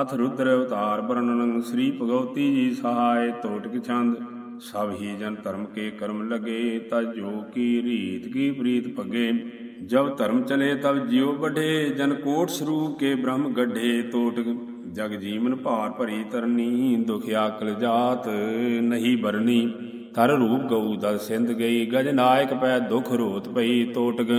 ਅਥ ਰੁਦਰ ਅਵਤਾਰ ਵਰਣਨ, ਸ੍ਰੀ ਭਗਵਤੀ ਜੀ ਸਹਾਇ ਟੋਟਕ ਛੰਦ, ਸਭ ਹੀ ਜਨ ਧਰਮ ਕੇ ਕਰਮ ਲਗੇ, ਤਜ ਜੋ ਕੀ ਰੀਤ ਕੀ ਪ੍ਰੀਤ ਭਗੇ। ਜਬ ਧਰਮ ਚਲੇ ਤਬ ਜਿਉ ਬਢੇ ਜਨ ਕੋਟ ਸਰੂਪ ਕੇ ਬ੍ਰਹਮ ਗੱਢੇ ਟੋਟਕ ਜਗ ਜੀਵਨ ਭਾਰ ਭਰੀ ਤਰਨੀ ਦੁਖਿਆ ਕਲ ਜਾਤ ਨਹੀਂ ਬਰਨੀ। ਤਰ ਰੂਪ ਗਊ ਦਲ ਸਿੰਧ ਗਈ, ਗਜ ਨਾਇਕ ਪੈ ਦੁਖ ਰੋਤ ਪਈ ਟੋਟਕ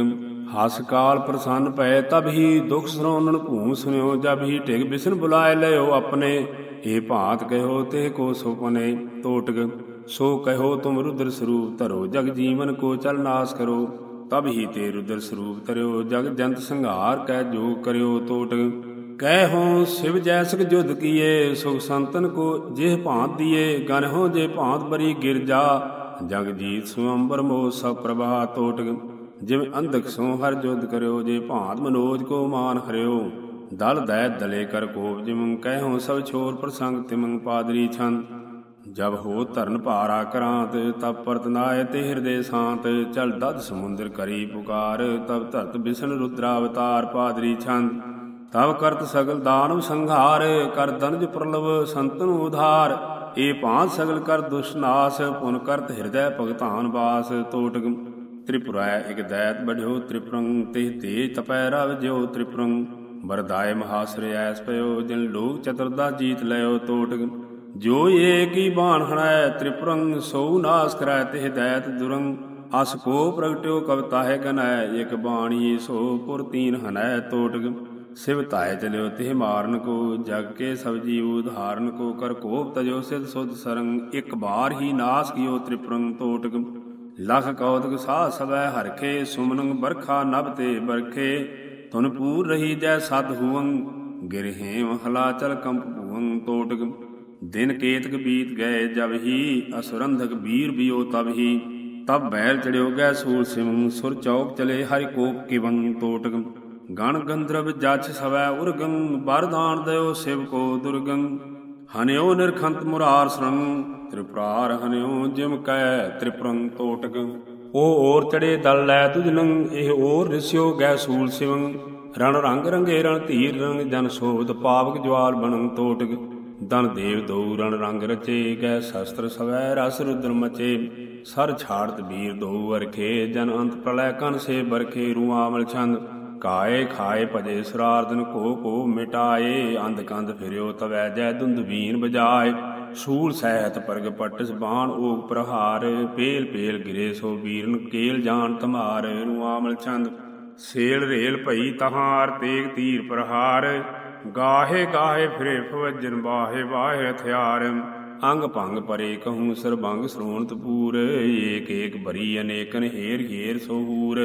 ਹਸ ਕਾਲ ਪ੍ਰਸੰਨ ਪਏ ਤਬ ਹੀ ਦੁਖ ਸਰੋਨਣ ਭੂਮ ਸੁਨਿਓ, ਜਬ ਹੀ ਢਿਗ ਬਿਸਨ ਬੁਲਾਏ ਲਿਓ ਆਪਣੇ। ਏ ਭਾਂਤ ਕਹਿਓ ਤੇ ਕੋ ਸੁਪਨੇ ਟੋਟਕ ਸੋ ਕਹਿਓ ਤੁਮ ਰੁਦਰ ਸਰੂਪ ਧਰੋ, ਜਗ ਜੀਵਨ ਕੋ ਚਲ ਨਾਸ ਕਰੋ। ਤਬ ਹੀ ਤੇ ਰੁਦਰ ਸਰੂਪ ਧਰਿਓ, ਜਗ ਜੰਤ ਸੰਘਾਰ ਕਹਿ ਜੋ ਕਰਿਓ ਟੋਟਕ ਕਹਿ ਹੋ ਸਿਵ ਜੈਸਕ ਜੁਧ ਕੀਏ, ਸੁਖ ਸੰਤਨ ਕੋ ਜਿਹ ਭਾਂਤ ਦੀਏ ਗਨ ਹੋ ਜੇ ਭਾਂਤ ਬਰੀ ਗਿਰਜਾ, ਜਗ ਜੀਤ ਸੁਅੰਬਰ ਮੋ ਸਭ ਪ੍ਰਭਾ ਟੋਟਕ ਜਿਵੇਂ ਅੰਧਕ ਸੋ ਹਰ ਜੁਧ ਕਰਿਓ, ਜੇ ਭਾਂਤ ਮਨੋਜ ਕੋ ਮਾਨ ਹਰਿਓ। ਦਲ ਦੈ ਦਲੇ ਕਰ ਕੋਪ, ਜਿਮੰ ਕਹਿਓ ਸਭ ਛੋਰ ਪ੍ਰਸੰਗ, ਤਿਮੰ ਪਾਦਰੀ ਛੰਦ। ਜਬ ਹੋ ਧਰਨ ਭਾਰਾ ਕਰਾਂਤ, ਤਬ ਪਰਤਨਾਏ ਤੇ ਹਿਰਦੇ ਸ਼ਾਂਤ। ਚਲ ਦਦ ਸਮੁੰਦਰ ਕਰੀ ਪੁਕਾਰ, ਤਬ ਧਰਤ ਬਿਸ਼ਨ ਰੁਦਰਾ ਅਵਤਾਰ ਪਾਦਰੀ ਛੰਦ। ਤਬ ਕਰਤ ਸਗਲ ਦਾਨਵ ਸੰਘਾਰ, ਕਰ ਦਨਜ ਪ੍ਰਲਵ ਸੰਤਨ ਉਧਾਰ। ਏ ਭਾਂਤ ਸਗਲ ਕਰ ਦੁਸ਼ਨਾਸ, ਪੁਨ ਕਰਤ ਹਿਰਦੈ ਭਗਤਾਨ ਬਾਸ। ਟੋਟਕ ਤ੍ਰਿਪੁਰਾਇ ਇਕ ਦੈਤ ਬਢਿਓ ਤ੍ਰਿਪਰੰਗ ਤੇ ਤੇਜ ਤਪੈ ਰਵ ਜਿਉ ਤ੍ਰਿਪਰੰਗ ਬਰਦਾਇ ਮਹਾਸੁਰ ਐਸ ਪਇਓ, ਜਿਨ ਲੋਕ ਚਤੁਰਦਾ ਜੀਤ ਲਇਓ ਟੋਟਕ ਜੋ ਏਕੀ ਬਾਣ ਹਣੈ ਤ੍ਰਿਪਰੰਗ ਸੋ ਨਾਸ ਕਰੈ ਤਿਹ ਦੈਤ ਦੁਰੰਗ ਅਸ ਕੋ ਪ੍ਰਗਟਿਓ ਕਵਤਾ ਹੈ ਗਨੈ, ਇਕ ਬਾਣੀ ਸੋ ਪੁਰ ਤੀਨ ਹਨੈ ਟੋਟਕ ਸਿਵ ਧਾਇ ਚਲਿਓ ਤਿਹ ਮਾਰਨ ਕੋ, ਜਗ ਕੇ ਸਭ ਜੀਵ ਉਧਾਰਨ ਕੋ। ਕਰ ਕੋਪ ਤਜੋ ਸਿਧ ਸੁਧ ਸਰੰਗ ਇਕ ਬਾਰ ਹੀ ਨਾਸ ਕੀਓ ਤ੍ਰਿਪਰੰਗ ਟੋਟਕ ਲਖ ਕੌਤਕ ਸਾਹ ਸਵੈ ਹਰਖੇ ਸੁਮਨੰਗ ਬਰਖਾ ਨਭ ਤੇ ਬਰਖੇ ਤੁਨ ਪੂਰ ਰਹੀ ਜੈ ਸਦ ਹੁਵੰ ਗਿਰਹੇਮ ਹਲਾਚਲ ਕੰਪ ਭੂਵੰ। ਟੋਟਕ ਦਿਨ ਕੇਤਕ ਬੀਤ ਗਏ ਜਬ ਹੀ, ਅਸੁਰੰਧਕ ਬੀਰ ਬਿਓ ਤਬ ਹੀ। ਤਬ ਬੈਲ ਚੜਿਓ ਗੈ ਸੂਲ ਸਿਮੰ, ਸੁਰ ਚੌਕ ਚਲੇ ਹਰਿ ਕੋਪ ਕਿਵੰ। ਟੋਟਕ ਗਣ ਗੰਧਰਵ ਜਛ ਸਵੈ ਉਰਗੰ ਬਰਦਾਨ ਦਇਓ ਸਿਵ ਕੋ ਦੁਰਗੰ। ਹਨਿਓ ਨਿਰਖੰਤ ਮੁਰਾਰ ਸਰੰ ਤ੍ਰਿਪਰਾਰ ਹਨਿਓ ਜਿਮ ਕੈ ਤ੍ਰਿਪਰੰਗ ਟੋਟਕ ਉਹ ਔਰ ਚੜੇ ਦਲ ਲੈ ਤੁਜ ਨੰ, ਇਹ ਔਰ ਰਿਸਿਓ ਗੈ ਸੂਲ ਸਿਵੰ। ਰਣ ਰੰਗ ਰੰਗੇ ਰਣ ਧੀਰ ਰੰਗ, ਜਨ ਸੋਭਤ ਪਾਵਕ ਜਵਾਲ ਬਣੰ ਤੋਟਕ। ਦਨ ਦੇਵ ਦਉ ਰਣ ਰੰਗ ਰਚੇ, ਗੈ ਸ਼ਸਤਰ ਸਵੈ ਰਸ ਰੁਦਰ ਮਚੇ। ਸਰ ਛਾੜਤ ਵੀਰ ਦਉ ਵਰਖੇ ਜਨ ਅੰਤ ਪ੍ਰਲੈ ਕਨ ਸੇ ਬਰਖੇ ਰੂਆਮਲ ਛੰਦ ਕਾਏ ਖਾਏ ਭਜੇ ਸਰਾਰਦਨ ਕੋ ਕੋ ਮਿਟਾਏ, ਅੰਧ ਕੰਧ ਫਿਰਿਓ ਤਵੈ ਜੈ ਦੁੰਦਬੀਨ ਬਜਾਏ। ਸੂਲ ਸਹਿਤ ਪਰਗ ਪਟਸ ਬਾਣ ਓਗ ਪ੍ਰਹਾਰ, ਪੇਲ ਪੇਲ ਗਿਰੇ ਸੋ ਵੀਰਨ ਕੇਲ ਜਾਣ ਤਮਾਰ ਰੂਆਮਲ ਛੰਦ ਸੇਲ ਰੇਲ ਭਈ ਤਹਾਰ, ਤੇਗ ਤੀਰ ਪ੍ਰਹਾਰ। ਗਾਹੇ ਗਾਹੇ ਫਿਰੇ ਫਵਜਨ, ਬਾਹੇ ਬਾਹੇ ਹਥਿਆਰ। ਅੰਗ ਭੰਗ ਪਰੇ ਕਹੂੰ ਸਰਬੰਗ ਸਰੋਣਤ ਪੂਰ, ਏਕ ਏਕ ਭਰੀ ਅਨੇਕਨ ਹੇਰ ਹੇਰ ਸੋਹੂਰ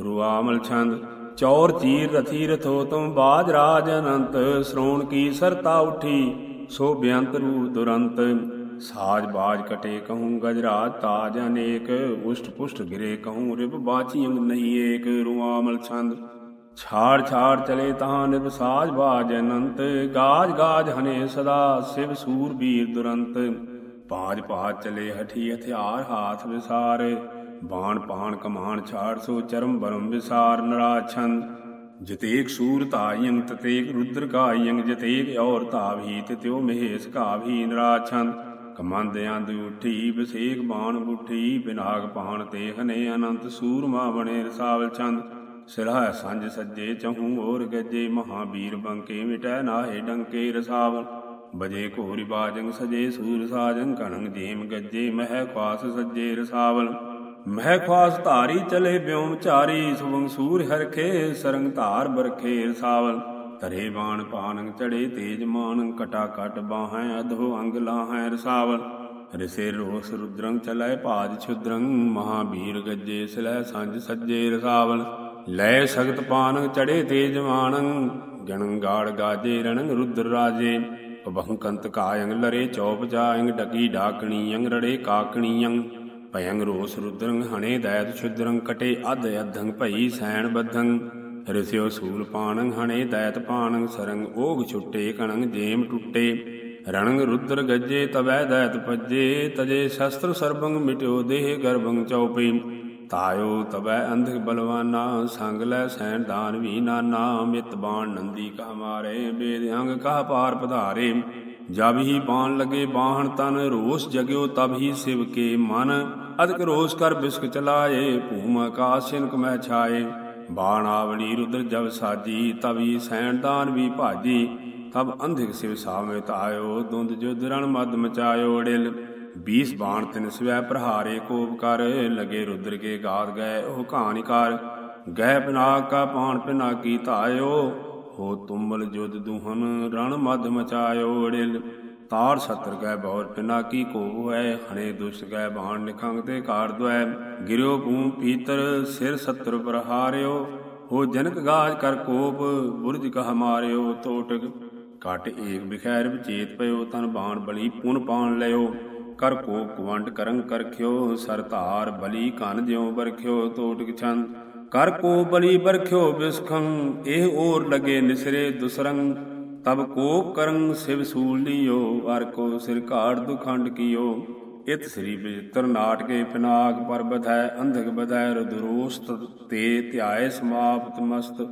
ਰੁਆਮਲ ਛੰਦ ਚੌਰ ਚੀਰ ਰਥੀ ਰਥੋ ਤੁਮ ਬਾਜ ਰਾਜ ਅਨੰਤ, ਸ਼੍ਰੋਣ ਕੀ ਸਰਤਾ ਉਠੀ, ਸੋ ਬਿਅੰਤ ਰੂਪ ਦੁਰੰਤ। ਸਾਜ ਬਾਜ ਕਟੇ ਕਹੂੰ ਗਜਰਾਜ, ਤਾਜ ਅਨੇਕ, ਉਸ਼ਟ ਪੁਸ਼ਟ ਗਿਰੇ ਕਹੂੰ ਰਿਬ ਬਾਚੀ ਅੰਗ ਨਹੀਂ ਏਕ ਰੁਆਮਲ ਛੰਦ। ਛਾੜ ਛਾੜ ਚਲੇ ਤਹਾਂ ਨਿਬ ਸਾਜ ਬਾਜ ਅਨੰਤ, ਗਾਜ ਗਾਜ ਹਨੇ ਸਦਾ, ਸਿਵ ਸੂਰ ਬੀਰ ਦੁਰੰਤ। ਪਾਜ ਪਾਜ ਚਲੇ ਹਠੀ ਹਥਿਆਰ, ਹਾਥ ਵਿਸਾਰ। ਬਾਣ ਪਾਣ ਕਮਾਨ ਛਾੜ ਸੋ ਚਰਮ ਬਰਮ ਵਿਸਾਰ ਨਰਾਛੰਦ। ਜਤੇਕ ਸੂਰ ਧਾਇੰ ਤਤੇਕ ਰੁਦਰ ਕਾਇੰ ਜਤੇਕ ਔਰ ਧਾਵੀ ਤਿਉ ਮਹੇਸ਼ ਕਾਵੀ ਨਰਾਛੰਦ। ਕਮੰਦ ਅੰਦ ਉਠੀ ਵਿਸੇਕ ਬਾਣ ਬੁਠੀ, ਬਿਨਾਗ ਪਾਣ ਤੇ ਹਨੇ ਅਨੰਤ ਸੂਰਮਾ ਬਣੇ ਰਸਾਵਲ ਚੰਦ ਸਿਰਹਾ ਸੰਜ ਸੱਜੇ ਚਹੂ ਔਰ ਗੱਜੇ, ਮਹਾਬੀਰ ਬੰਕੇ ਮਿਟੈ ਨਾਹੇ ਡੰਕੇ ਰਸਾਵਲ। ਬਜੇ ਘੋਰੀ ਬਾਜੰਗ ਸਜੇ ਸੂਰ ਸਾਜੰ ਕਣੰਗ ਜੇਮ ਗੱਜੇ, ਮਹਿ ਖਾਸ ਸੱਜੇ ਰਸਾਵਲ। ਮਹਿ ਖਾਸ ਧਾਰੀ ਚਲੇ ਬਿਉਮ ਚਾਰੀ, ਸੁਵੰਗ ਸੂਰ ਹਰਖੇ ਸਰੰਗ ਧਾਰ ਬਰਖੇ ਰਸਾਵਲ ਧਰੇ ਬਾਣ ਪਾਨੰ ਚੜੇ, ਤੇਜ ਮਾਨ ਕਟਾ ਕਟ ਬਾਹੈ, ਅਧੋ ਅੰਗ ਲਾਹੈ ਰਸਾਵਲ। ਰਿਸੇ ਰੋਸ ਰੁਦਰੰ ਚਲੈ ਭਾਜ ਛੁਦਰੰ ਮਹਾਬੀਰ ਗੱਜੇ ਸਿਲੈ ਸੰਜ ਸੱਜੇ ਰਸਾਵਲ। ਲੈ ਸਗਤ ਪਾਨੰ ਚੜੇ, ਤੇਜ ਮਾਨੰ ਗਣੰ ਗਾੜ ਗਾਜੇ, ਰਣੰ ਰੁਦਰ ਰਾਜੇ। ਪਬਹੰ ਕੰਤ ਕਾਯੰ ਲਰੇ, ਚੌਪ ਜਾਯੰ ਡਕੀ ਡਾਕਣੀਯੰ ਰੜੇ ਕਾਕਣੀਯੰ ਭਯੰ ਰੋਸ ਰੁਦਰੰ ਹਣੇ ਦੈਤ ਛੁਦਰੰ ਕਟੇ ਅਧ ਅਧੰ ਭਈ ਸੈਣ ਬਧੰ। ਰਿਸਿਓ ਸੂਲ ਪਾਣੰ ਹਣੇ ਦੈਤ ਪਾਣੰ ਸਰੰਗ ਓਗ ਛੁੱਟੇ ਕਣੰ ਜੇਮ ਟੁੱਟੇ। ਰਣੰਗ ਰੁਦਰ ਗੱਜੇ ਤਵੈ ਦੈਤ ਪੱਜੇ ਤਜੇ ਸ਼ਸਤਰ ਸਰਬੰਗ ਮਿਟਿਓ ਦੇਹ ਗਰਭੰ ਚਉਪੀ। ਤਾਇਓ ਤਬੈ ਅੰਧਕ ਬਲਵਾਨਾ, ਸੰਗ ਲੈ ਸੈਨ ਦਾਨ ਵੀ ਨਾਨਾ, ਮਿਤ ਬਾਣ ਨੰਦੀ ਕਾ ਮਾਰੇ, ਬੇਦ ਅੰਗ ਕਾ ਪਾਰ ਪਧਾਰੇ। ਜਬ ਹੀ ਬਾਣ ਲਗੇ ਬਾਹਣ ਤਨ, ਰੋਸ ਜਗਿਓ ਤਬ ਹੀ ਸਿਵ ਕੇ ਮਨ। ਅਦਕ ਰੋਸ ਕਰ ਬਿਸਕ ਚਲਾਏ, ਭੂਮ ਆਕਾਸ਼ ਸਿਨਕ ਮਹਿ ਛਾਏ। ਬਾਣ ਆਵਲੀ ਰੁਦਰ ਜਬ ਸਾਜੀ, ਤਵੀ ਸੈਣ ਦਾਨ ਵੀ ਭਾਜੀ। ਤਬ ਅੰਧਿਕ ਸਿਵ ਸਾਵੇਂ ਆਇਓ, ਦੁੰਦ ਜੁਦ ਰਣ ਮਦ ਮਚਾਇਓ ੜਿਲ 20 ਬਾਣ ਤਿਨ ਸਵੈ ਪ੍ਰਹਾਰੇ ਕੋਪ ਕਰ, ਲਗੇ ਰੁਦਰ ਕੇ ਗਾਤ ਗਏ, ਉਹ ਕਹਾਣੀਕਾਰ ਗਏ ਪਿਨਾਕ ਕਾ ਪਾਣ ਪਿਨਾ ਕੀ ਧਾਇਓ, ਹੋ ਤੁਮਲ ਜੁਦ ਦੁਹਨ ਰਣ ਮਦ ਮਚਾਇਓ ੜਿਲ ਤਾਰ ਸਤਰ ਗੈ ਬੌਰ ਪਿਨਾ ਕੀ ਕੋ ਹੈ ਹਣੇ ਦੁਸ਼ ਗੈ ਬਾਣ ਨਿਖੰਗ ਤੇ ਕਾਰ ਦੁਐ ਗਿਰਿਓ ਭੂ ਪੀਤਰ ਸਿਰ ਸਤਰ ਪ੍ਰਹਾਰਿਓ ਹੋ ਜਨਕ ਗਾਜ ਕਰ ਕੋਪ, ਬੁਰਜ ਕਹ ਮਾਰਿਓ ਤੋਟਕ। ਕਟ ਏਕ ਬਿਖੈਰ ਵਿਚੇਤ ਪਇਓ, ਤਨ ਬਾਣ ਬਲੀ ਪੁਨ ਪਾਣ ਲਿਓ ਕਰ ਕੋ ਕਵੰਡ ਕਰੰ ਕਰਖਿਓ ਸਰ ਧਾਰ ਬਲੀ ਕਨ ਜਿਉ ਬਰਖਿਓ ਤੋਟਕ ਛੰਦ। ਕਰ ਕੋ ਬਲੀ ਬਰਖਿਓ ਬਿਸਖੰ, ਇਹ ਔਰ ਲਗੇ ਨਿਸਰੇ ਦੁਸਰੰਗ ਤਬ ਕੋਪ ਕਰੰ ਸਿਵ ਸੂਲ ਅਰ ਕੋ ਸਿਰ ਘਾੜ ਦੁਖੰਡ ਕੀਓ। ਇਤ ਸ੍ਰੀ ਬਿਜਤਰ ਨਾਟਕੇ ਪਿਨਾਕ ਪਰਬਤ ਹੈ, ਅੰਧਕ ਬਧੈ ਰੁਦਰੋਸਤ ਤੇ ਧਿਆਏ ਸਮਾਪਤ ਮਸਤ।